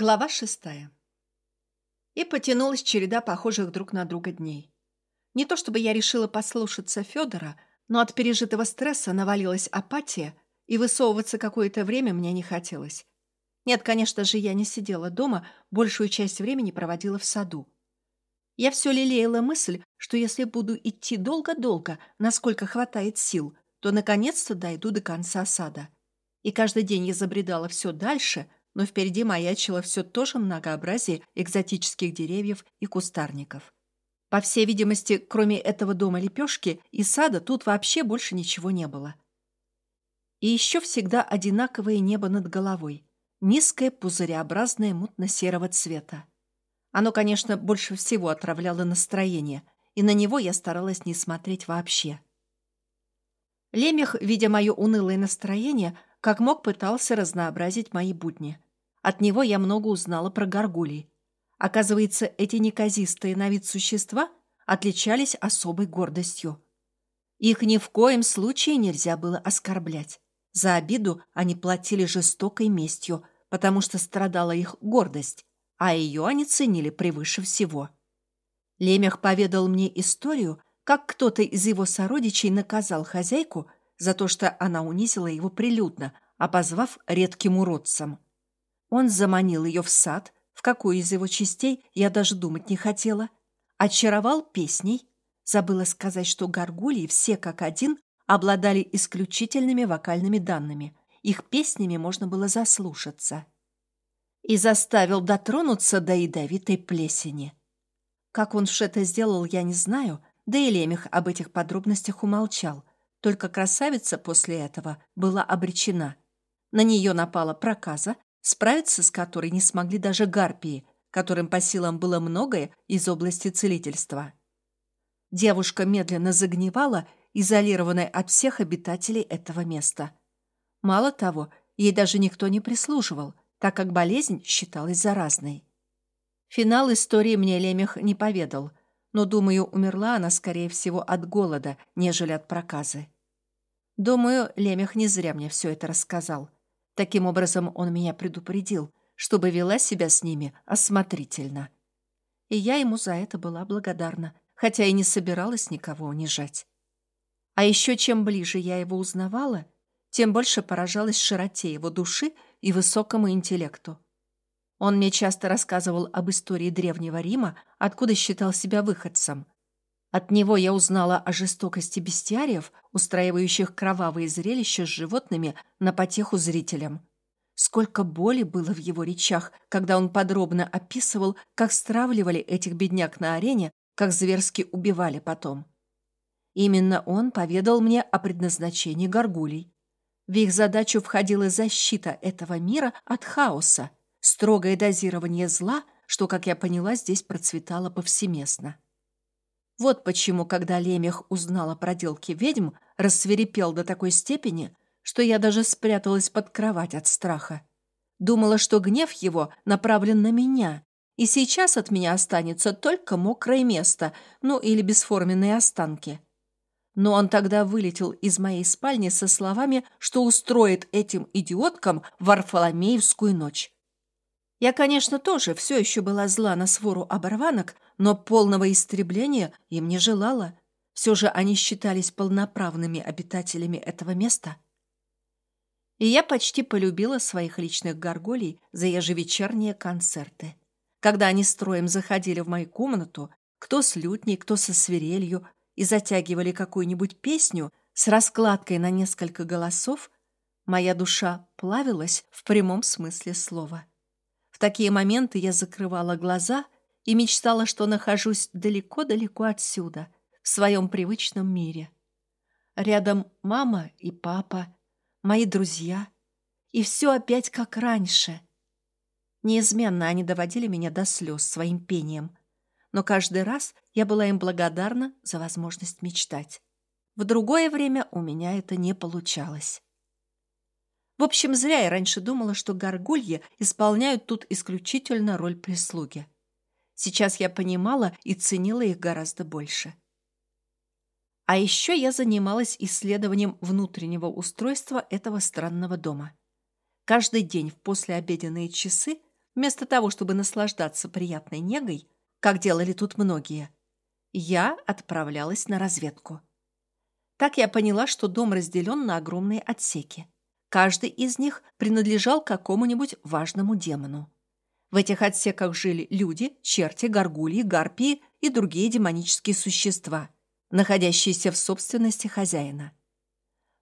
Глава шестая. И потянулась череда похожих друг на друга дней. Не то чтобы я решила послушаться Федора, но от пережитого стресса навалилась апатия, и высовываться какое-то время мне не хотелось. Нет, конечно же, я не сидела дома, большую часть времени проводила в саду. Я все лелеяла мысль, что если буду идти долго-долго, насколько хватает сил, то наконец-то дойду до конца сада. И каждый день я забредала все дальше – но впереди маячило все то же многообразие экзотических деревьев и кустарников. По всей видимости, кроме этого дома лепешки и сада, тут вообще больше ничего не было. И еще всегда одинаковое небо над головой. Низкое, пузыреобразное, мутно-серого цвета. Оно, конечно, больше всего отравляло настроение, и на него я старалась не смотреть вообще. Лемех, видя мое унылое настроение, как мог пытался разнообразить мои будни. От него я много узнала про горгулей. Оказывается, эти неказистые на вид существа отличались особой гордостью. Их ни в коем случае нельзя было оскорблять. За обиду они платили жестокой местью, потому что страдала их гордость, а ее они ценили превыше всего. Лемех поведал мне историю, как кто-то из его сородичей наказал хозяйку за то, что она унизила его прилюдно, обозвав редким уродцем. Он заманил ее в сад, в какую из его частей я даже думать не хотела, очаровал песней, забыла сказать, что горгульи все как один обладали исключительными вокальными данными, их песнями можно было заслушаться. И заставил дотронуться до ядовитой плесени. Как он это сделал, я не знаю, да и Лемех об этих подробностях умолчал. Только красавица после этого была обречена. На нее напала проказа, справиться с которой не смогли даже гарпии, которым по силам было многое из области целительства. Девушка медленно загнивала, изолированная от всех обитателей этого места. Мало того, ей даже никто не прислуживал, так как болезнь считалась заразной. Финал истории мне Лемех не поведал, но, думаю, умерла она, скорее всего, от голода, нежели от проказы. Думаю, Лемех не зря мне все это рассказал. Таким образом, он меня предупредил, чтобы вела себя с ними осмотрительно. И я ему за это была благодарна, хотя и не собиралась никого унижать. А еще чем ближе я его узнавала, тем больше поражалась широте его души и высокому интеллекту. Он мне часто рассказывал об истории Древнего Рима, откуда считал себя выходцем – от него я узнала о жестокости бестиариев, устраивающих кровавые зрелища с животными на потеху зрителям. Сколько боли было в его речах, когда он подробно описывал, как стравливали этих бедняк на арене, как зверски убивали потом. Именно он поведал мне о предназначении горгулей. В их задачу входила защита этого мира от хаоса, строгое дозирование зла, что, как я поняла, здесь процветало повсеместно. Вот почему, когда Лемех узнал о проделке ведьм, рассверепел до такой степени, что я даже спряталась под кровать от страха. Думала, что гнев его направлен на меня, и сейчас от меня останется только мокрое место, ну или бесформенные останки. Но он тогда вылетел из моей спальни со словами, что устроит этим идиоткам Варфоломеевскую ночь. Я, конечно, тоже все еще была зла на свору оборванок, но полного истребления им не желала. Все же они считались полноправными обитателями этого места. И я почти полюбила своих личных горголей за ежевечерние концерты. Когда они строем заходили в мою комнату, кто с лютней, кто со свирелью, и затягивали какую-нибудь песню с раскладкой на несколько голосов, моя душа плавилась в прямом смысле слова. В такие моменты я закрывала глаза и мечтала, что нахожусь далеко-далеко отсюда, в своем привычном мире. Рядом мама и папа, мои друзья, и все опять как раньше. Неизменно они доводили меня до слез своим пением, но каждый раз я была им благодарна за возможность мечтать. В другое время у меня это не получалось. В общем, зря я раньше думала, что горгульи исполняют тут исключительно роль прислуги. Сейчас я понимала и ценила их гораздо больше. А еще я занималась исследованием внутреннего устройства этого странного дома. Каждый день в послеобеденные часы вместо того, чтобы наслаждаться приятной негой, как делали тут многие, я отправлялась на разведку. Так я поняла, что дом разделен на огромные отсеки. Каждый из них принадлежал какому-нибудь важному демону. В этих отсеках жили люди, черти, горгульи, гарпии и другие демонические существа, находящиеся в собственности хозяина.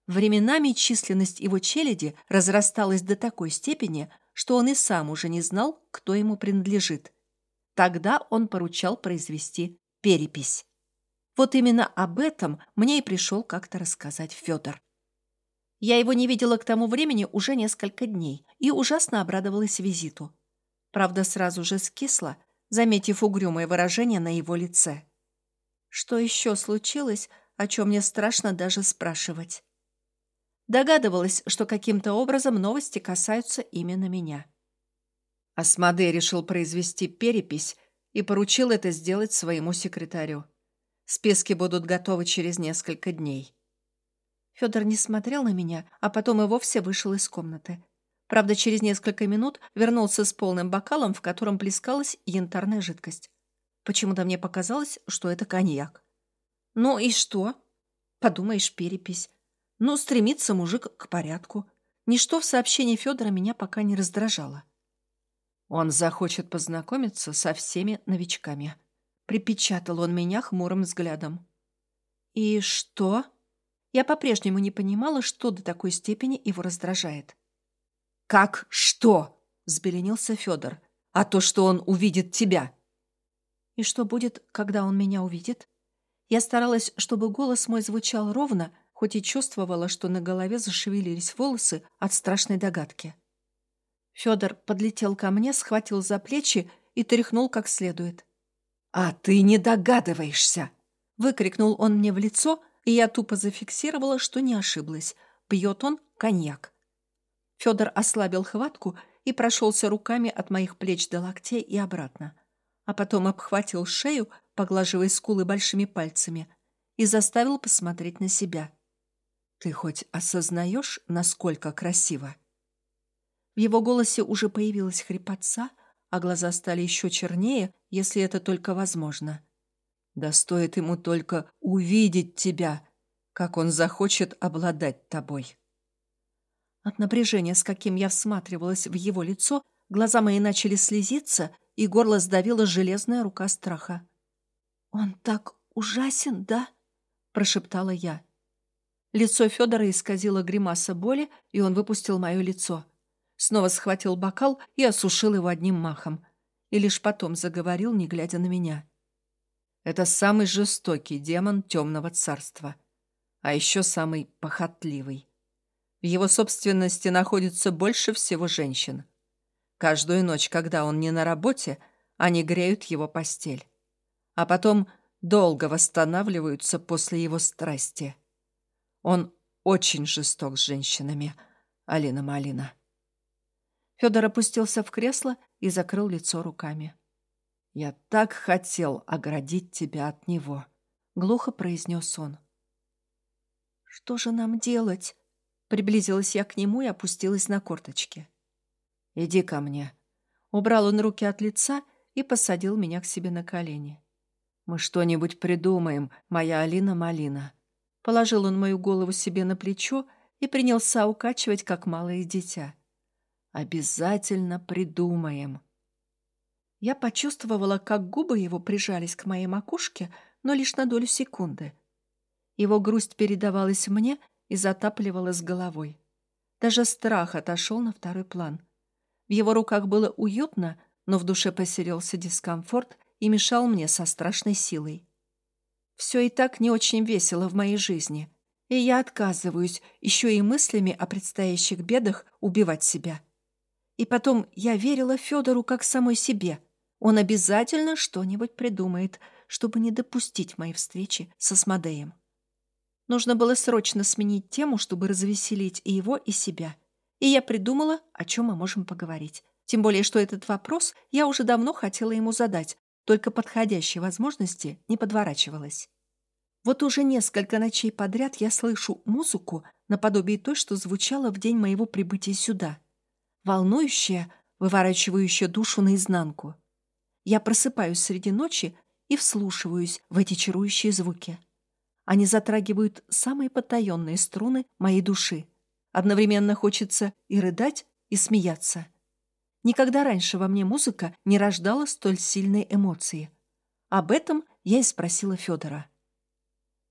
Временами численность его челяди разрасталась до такой степени, что он и сам уже не знал, кто ему принадлежит. Тогда он поручал произвести перепись. Вот именно об этом мне и пришел как-то рассказать Федор. Я его не видела к тому времени уже несколько дней и ужасно обрадовалась визиту. Правда, сразу же скисла, заметив угрюмое выражение на его лице. Что еще случилось, о чем мне страшно даже спрашивать? Догадывалась, что каким-то образом новости касаются именно меня. Асмодей решил произвести перепись и поручил это сделать своему секретарю. Списки будут готовы через несколько дней. Федор не смотрел на меня, а потом и вовсе вышел из комнаты. Правда, через несколько минут вернулся с полным бокалом, в котором плескалась янтарная жидкость. Почему-то мне показалось, что это коньяк. Ну и что? Подумаешь, перепись. Ну, стремится мужик к порядку. Ничто в сообщении Федора меня пока не раздражало. Он захочет познакомиться со всеми новичками. Припечатал он меня хмурым взглядом. «И что?» Я по-прежнему не понимала, что до такой степени его раздражает. «Как что?» — взбеленился Федор. «А то, что он увидит тебя». «И что будет, когда он меня увидит?» Я старалась, чтобы голос мой звучал ровно, хоть и чувствовала, что на голове зашевелились волосы от страшной догадки. Федор подлетел ко мне, схватил за плечи и тряхнул как следует. «А ты не догадываешься!» Выкрикнул он мне в лицо, и я тупо зафиксировала, что не ошиблась. Пьет он коньяк. Федор ослабил хватку и прошелся руками от моих плеч до локтей и обратно. А потом обхватил шею, поглаживая скулы большими пальцами, и заставил посмотреть на себя. «Ты хоть осознаешь, насколько красиво?» В его голосе уже появилась хрипотца, а глаза стали еще чернее, если это только возможно. Да стоит ему только увидеть тебя, как он захочет обладать тобой. От напряжения, с каким я всматривалась в его лицо, глаза мои начали слезиться, и горло сдавила железная рука страха. «Он так ужасен, да?» – прошептала я. Лицо Федора исказило гримаса боли, и он выпустил мое лицо. Снова схватил бокал и осушил его одним махом – и лишь потом заговорил, не глядя на меня. Это самый жестокий демон темного царства, а еще самый похотливый. В его собственности находится больше всего женщин. Каждую ночь, когда он не на работе, они греют его постель. А потом долго восстанавливаются после его страсти. Он очень жесток с женщинами, Алина Малина. Федор опустился в кресло и закрыл лицо руками. «Я так хотел оградить тебя от него», — глухо произнес он. «Что же нам делать?» Приблизилась я к нему и опустилась на корточки. «Иди ко мне». Убрал он руки от лица и посадил меня к себе на колени. «Мы что-нибудь придумаем, моя Алина-малина». Положил он мою голову себе на плечо и принялся укачивать, как малое дитя. Обязательно придумаем. Я почувствовала, как губы его прижались к моей макушке, но лишь на долю секунды. Его грусть передавалась мне и затапливала с головой. Даже страх отошел на второй план. В его руках было уютно, но в душе поселился дискомфорт и мешал мне со страшной силой. Все и так не очень весело в моей жизни, и я отказываюсь еще и мыслями о предстоящих бедах убивать себя. И потом я верила Федору как самой себе. Он обязательно что-нибудь придумает, чтобы не допустить моей встречи со Смодеем. Нужно было срочно сменить тему, чтобы развеселить и его, и себя. И я придумала, о чем мы можем поговорить. Тем более, что этот вопрос я уже давно хотела ему задать, только подходящей возможности не подворачивалась. Вот уже несколько ночей подряд я слышу музыку наподобие той, что звучала в день моего прибытия сюда — волнующая, выворачивающая душу наизнанку. Я просыпаюсь среди ночи и вслушиваюсь в эти чарующие звуки. Они затрагивают самые потаенные струны моей души. Одновременно хочется и рыдать, и смеяться. Никогда раньше во мне музыка не рождала столь сильной эмоции. Об этом я и спросила Федора.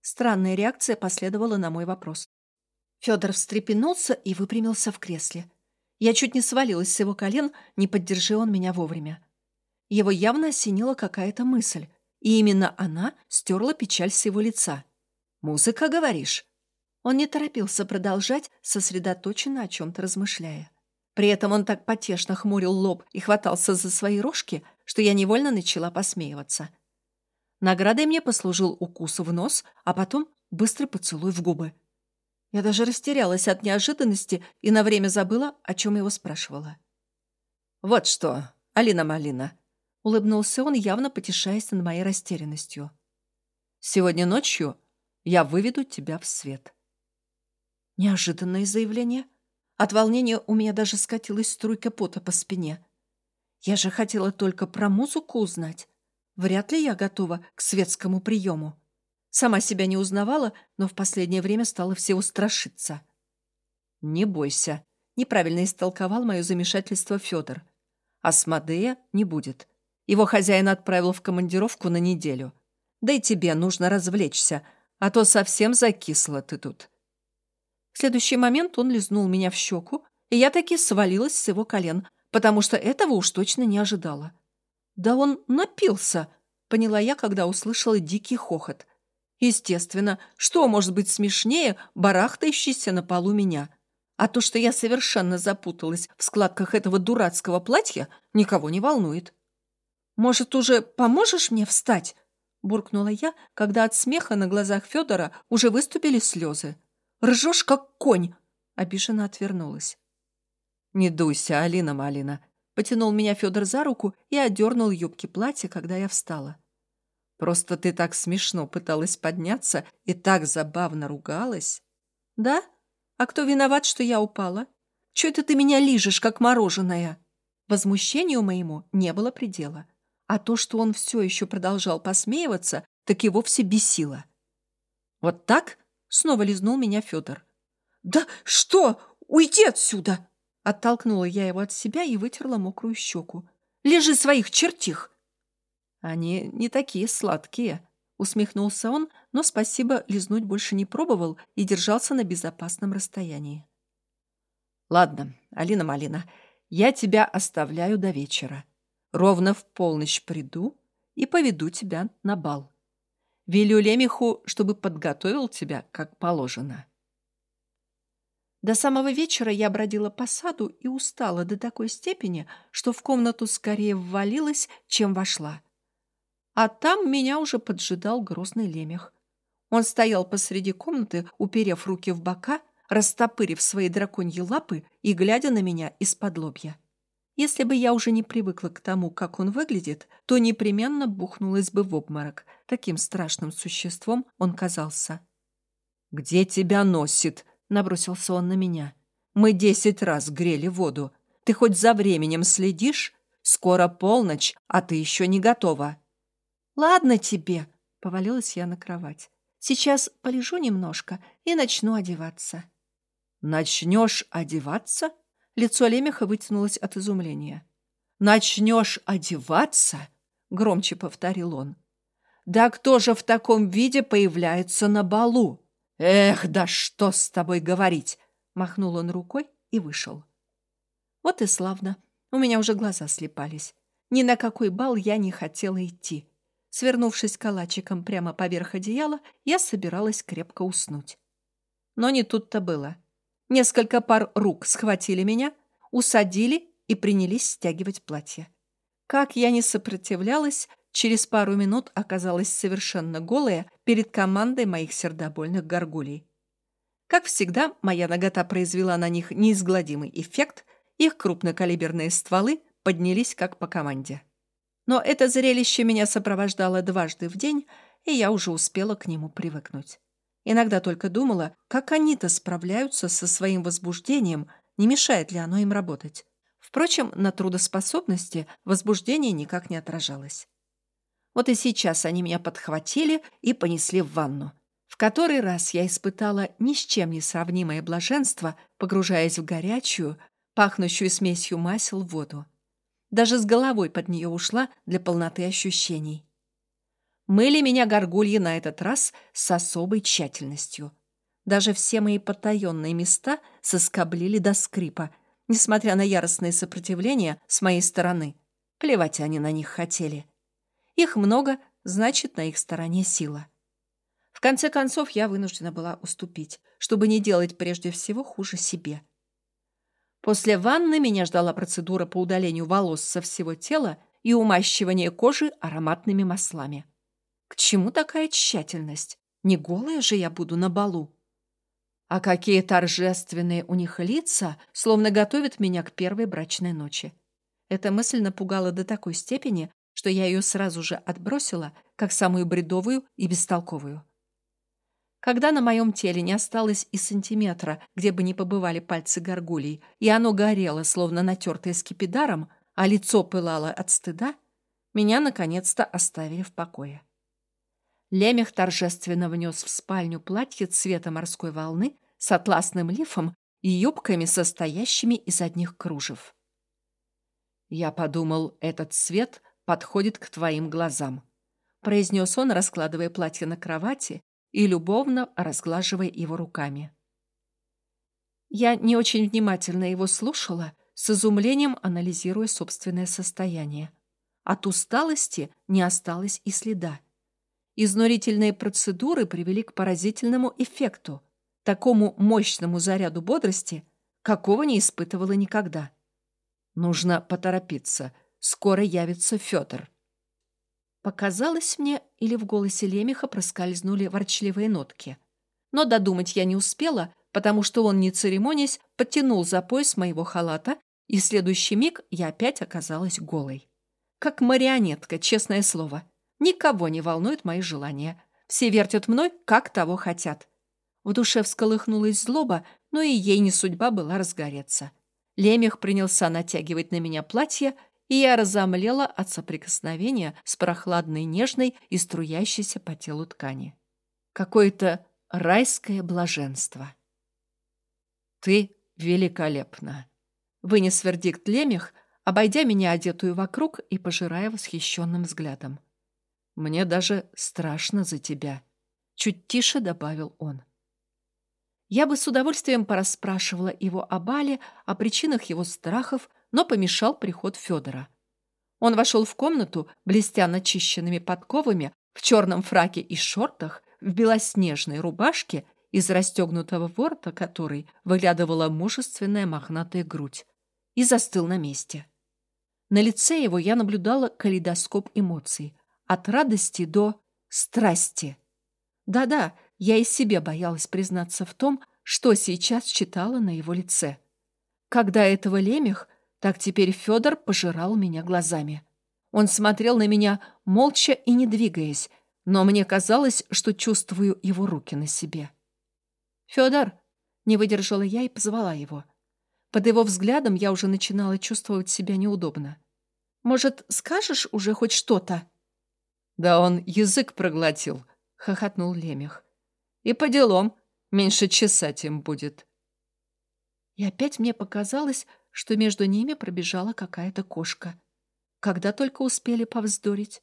Странная реакция последовала на мой вопрос. Федор встрепенулся и выпрямился в кресле. Я чуть не свалилась с его колен, не поддержи он меня вовремя. Его явно осенила какая-то мысль, и именно она стерла печаль с его лица. «Музыка, говоришь?» Он не торопился продолжать, сосредоточенно о чем-то размышляя. При этом он так потешно хмурил лоб и хватался за свои рожки, что я невольно начала посмеиваться. Наградой мне послужил укус в нос, а потом быстрый поцелуй в губы. Я даже растерялась от неожиданности и на время забыла, о чем его спрашивала. «Вот что, Алина Малина!» — улыбнулся он, явно потешаясь над моей растерянностью. «Сегодня ночью я выведу тебя в свет». Неожиданное заявление. От волнения у меня даже скатилась струйка пота по спине. Я же хотела только про музыку узнать. Вряд ли я готова к светскому приему. Сама себя не узнавала, но в последнее время стала всего страшиться. «Не бойся», — неправильно истолковал мое замешательство Федор. «Асмодея не будет. Его хозяин отправил в командировку на неделю. Да и тебе нужно развлечься, а то совсем закисла ты тут». В следующий момент он лизнул меня в щеку, и я таки свалилась с его колен, потому что этого уж точно не ожидала. «Да он напился!» — поняла я, когда услышала дикий хохот. Естественно, что может быть смешнее барахтающейся на полу меня? А то, что я совершенно запуталась в складках этого дурацкого платья, никого не волнует. «Может, уже поможешь мне встать?» буркнула я, когда от смеха на глазах Федора уже выступили слезы. «Ржешь, как конь!» обиженно отвернулась. «Не дуйся, Алина Малина!» потянул меня Федор за руку и одернул юбки платья, когда я встала. «Просто ты так смешно пыталась подняться и так забавно ругалась». «Да? А кто виноват, что я упала? Чего это ты меня лижешь, как мороженое?» Возмущению моему не было предела. А то, что он все еще продолжал посмеиваться, так и вовсе бесило. «Вот так?» — снова лизнул меня Федор. «Да что? Уйди отсюда!» Оттолкнула я его от себя и вытерла мокрую щеку. «Лежи своих чертих!» «Они не такие сладкие», — усмехнулся он, но спасибо лизнуть больше не пробовал и держался на безопасном расстоянии. «Ладно, Алина-Малина, я тебя оставляю до вечера. Ровно в полночь приду и поведу тебя на бал. Велю Лемеху, чтобы подготовил тебя, как положено. До самого вечера я бродила по саду и устала до такой степени, что в комнату скорее ввалилась, чем вошла. А там меня уже поджидал грозный лемех. Он стоял посреди комнаты, уперев руки в бока, растопырив свои драконьи лапы и глядя на меня из-под лобья. Если бы я уже не привыкла к тому, как он выглядит, то непременно бухнулась бы в обморок. Таким страшным существом он казался. «Где тебя носит?» — набросился он на меня. «Мы десять раз грели воду. Ты хоть за временем следишь? Скоро полночь, а ты еще не готова». «Ладно тебе», — повалилась я на кровать. «Сейчас полежу немножко и начну одеваться». «Начнешь одеваться?» Лицо Лемеха вытянулось от изумления. «Начнешь одеваться?» — громче повторил он. «Да кто же в таком виде появляется на балу?» «Эх, да что с тобой говорить!» — махнул он рукой и вышел. Вот и славно. У меня уже глаза слепались. Ни на какой бал я не хотела идти. Свернувшись калачиком прямо поверх одеяла, я собиралась крепко уснуть. Но не тут-то было. Несколько пар рук схватили меня, усадили и принялись стягивать платье. Как я не сопротивлялась, через пару минут оказалась совершенно голая перед командой моих сердобольных горгулей. Как всегда, моя нагота произвела на них неизгладимый эффект, их крупнокалиберные стволы поднялись как по команде. Но это зрелище меня сопровождало дважды в день, и я уже успела к нему привыкнуть. Иногда только думала, как они-то справляются со своим возбуждением, не мешает ли оно им работать. Впрочем, на трудоспособности возбуждение никак не отражалось. Вот и сейчас они меня подхватили и понесли в ванну. В который раз я испытала ни с чем не сравнимое блаженство, погружаясь в горячую, пахнущую смесью масел воду. Даже с головой под нее ушла для полноты ощущений. Мыли меня горгульи на этот раз с особой тщательностью. Даже все мои потаенные места соскоблили до скрипа, несмотря на яростное сопротивление с моей стороны. Плевать они на них хотели. Их много, значит, на их стороне сила. В конце концов, я вынуждена была уступить, чтобы не делать прежде всего хуже себе. После ванны меня ждала процедура по удалению волос со всего тела и умащивание кожи ароматными маслами. К чему такая тщательность? Не голая же я буду на балу. А какие торжественные у них лица, словно готовят меня к первой брачной ночи. Эта мысль напугала до такой степени, что я ее сразу же отбросила, как самую бредовую и бестолковую. Когда на моем теле не осталось и сантиметра, где бы ни побывали пальцы горгулей, и оно горело, словно натертое скипидаром, а лицо пылало от стыда, меня наконец-то оставили в покое. Лемех торжественно внес в спальню платье цвета морской волны с атласным лифом и юбками, состоящими из одних кружев. «Я подумал, этот цвет подходит к твоим глазам», произнес он, раскладывая платье на кровати и любовно разглаживая его руками. Я не очень внимательно его слушала, с изумлением анализируя собственное состояние. От усталости не осталось и следа. Изнурительные процедуры привели к поразительному эффекту, такому мощному заряду бодрости, какого не испытывала никогда. Нужно поторопиться, скоро явится Федор. Показалось мне, или в голосе Лемеха проскользнули ворчливые нотки. Но додумать я не успела, потому что он, не церемонясь, подтянул за пояс моего халата, и в следующий миг я опять оказалась голой. Как марионетка, честное слово. Никого не волнуют мои желания. Все вертят мной, как того хотят. В душе всколыхнулась злоба, но и ей не судьба была разгореться. Лемех принялся натягивать на меня платье, и я разомлела от соприкосновения с прохладной, нежной и струящейся по телу ткани. Какое-то райское блаженство. «Ты великолепна!» — вынес вердикт Лемех, обойдя меня одетую вокруг и пожирая восхищенным взглядом. «Мне даже страшно за тебя», — чуть тише добавил он. Я бы с удовольствием порасспрашивала его о Бале, о причинах его страхов, но помешал приход Федора. Он вошел в комнату, блестя начищенными подковами, в черном фраке и шортах, в белоснежной рубашке, из расстегнутого ворота которой выглядывала мужественная мохнатая грудь, и застыл на месте. На лице его я наблюдала калейдоскоп эмоций, от радости до страсти. Да-да, я и себе боялась признаться в том, что сейчас читала на его лице. Когда этого лемех так теперь Федор пожирал меня глазами. Он смотрел на меня молча и не двигаясь, но мне казалось, что чувствую его руки на себе. «Федор!» — не выдержала я и позвала его. Под его взглядом я уже начинала чувствовать себя неудобно. «Может, скажешь уже хоть что-то?» «Да он язык проглотил», — хохотнул Лемех. «И по делам. Меньше часа тем будет». И опять мне показалось, что между ними пробежала какая-то кошка. Когда только успели повздорить.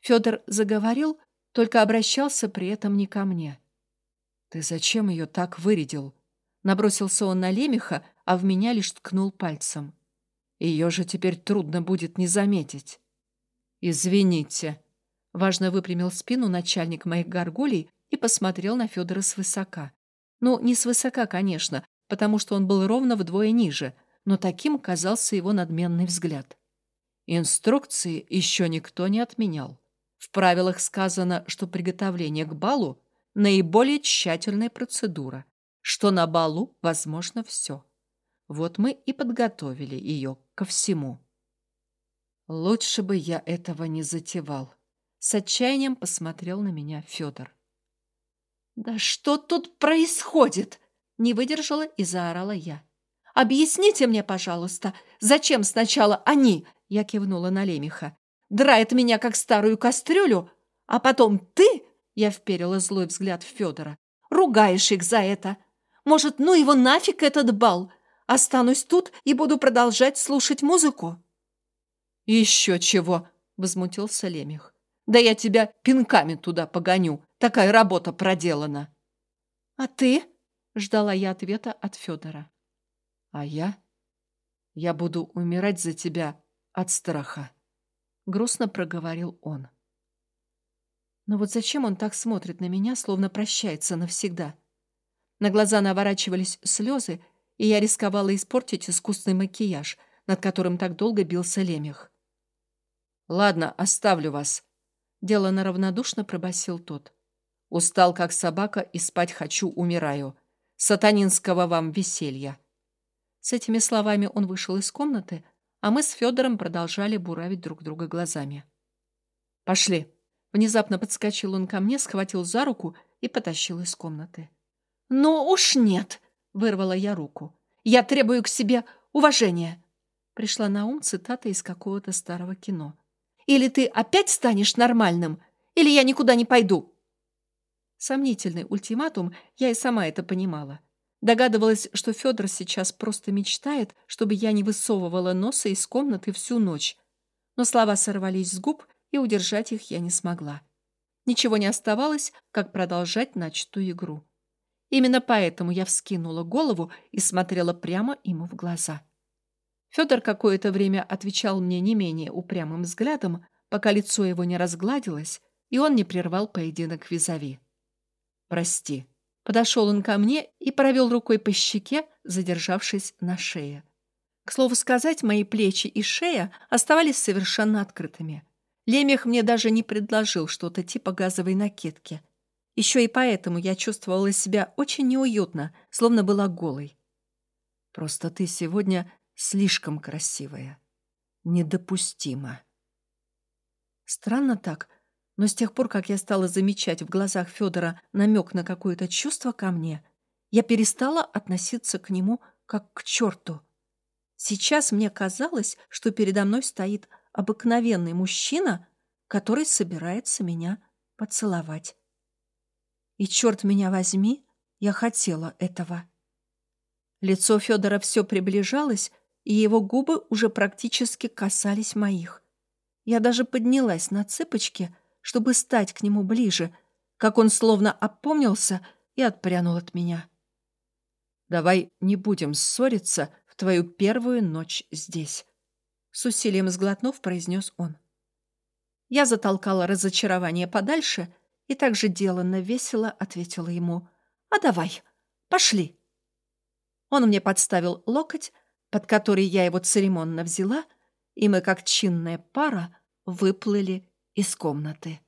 Федор заговорил, только обращался при этом не ко мне. «Ты зачем ее так вырядил?» Набросился он на лемеха, а в меня лишь ткнул пальцем. «Ее же теперь трудно будет не заметить». «Извините», — важно выпрямил спину начальник моих горгулей и посмотрел на Федора свысока. Ну, не свысока, конечно, потому что он был ровно вдвое ниже, но таким казался его надменный взгляд. Инструкции еще никто не отменял. В правилах сказано, что приготовление к балу – наиболее тщательная процедура, что на балу возможно все. Вот мы и подготовили ее ко всему. Лучше бы я этого не затевал. С отчаянием посмотрел на меня Федор. «Да что тут происходит?» Не выдержала и заорала я. Объясните мне, пожалуйста, зачем сначала они, я кивнула на Лемеха, драет меня как старую кастрюлю, а потом ты, я вперила злой взгляд в Федора, ругаешь их за это. Может, ну его нафиг этот бал? Останусь тут и буду продолжать слушать музыку. Еще чего, возмутился Лемех. Да я тебя пинками туда погоню. Такая работа проделана. А ты? Ждала я ответа от Федора. А я? Я буду умирать за тебя от страха. Грустно проговорил он. Но вот зачем он так смотрит на меня, словно прощается навсегда? На глаза наворачивались слезы, и я рисковала испортить искусственный макияж, над которым так долго бился лемех. «Ладно, оставлю вас», — делано равнодушно пробасил тот. «Устал, как собака, и спать хочу, умираю. Сатанинского вам веселья». С этими словами он вышел из комнаты, а мы с Федором продолжали буравить друг друга глазами. «Пошли!» Внезапно подскочил он ко мне, схватил за руку и потащил из комнаты. «Ну уж нет!» — вырвала я руку. «Я требую к себе уважения!» Пришла на ум цитата из какого-то старого кино. «Или ты опять станешь нормальным, или я никуда не пойду!» Сомнительный ультиматум, я и сама это понимала. Догадывалась, что Федор сейчас просто мечтает, чтобы я не высовывала носа из комнаты всю ночь. Но слова сорвались с губ, и удержать их я не смогла. Ничего не оставалось, как продолжать начатую игру. Именно поэтому я вскинула голову и смотрела прямо ему в глаза. Федор какое-то время отвечал мне не менее упрямым взглядом, пока лицо его не разгладилось, и он не прервал поединок визави. «Прости». Подошел он ко мне и провел рукой по щеке, задержавшись на шее. К слову сказать, мои плечи и шея оставались совершенно открытыми. Лемех мне даже не предложил что-то типа газовой накидки. Еще и поэтому я чувствовала себя очень неуютно, словно была голой. Просто ты сегодня слишком красивая. Недопустимо. Странно так, но с тех пор, как я стала замечать в глазах Федора намек на какое-то чувство ко мне, я перестала относиться к нему как к черту. Сейчас мне казалось, что передо мной стоит обыкновенный мужчина, который собирается меня поцеловать. И черт меня возьми, я хотела этого. Лицо Федора все приближалось, и его губы уже практически касались моих. Я даже поднялась на цыпочки, чтобы стать к нему ближе, как он словно опомнился и отпрянул от меня. «Давай не будем ссориться в твою первую ночь здесь», с усилием сглотнув, произнес он. Я затолкала разочарование подальше и также деланно весело ответила ему. «А давай, пошли!» Он мне подставил локоть, под который я его церемонно взяла, и мы, как чинная пара, выплыли из комнаты.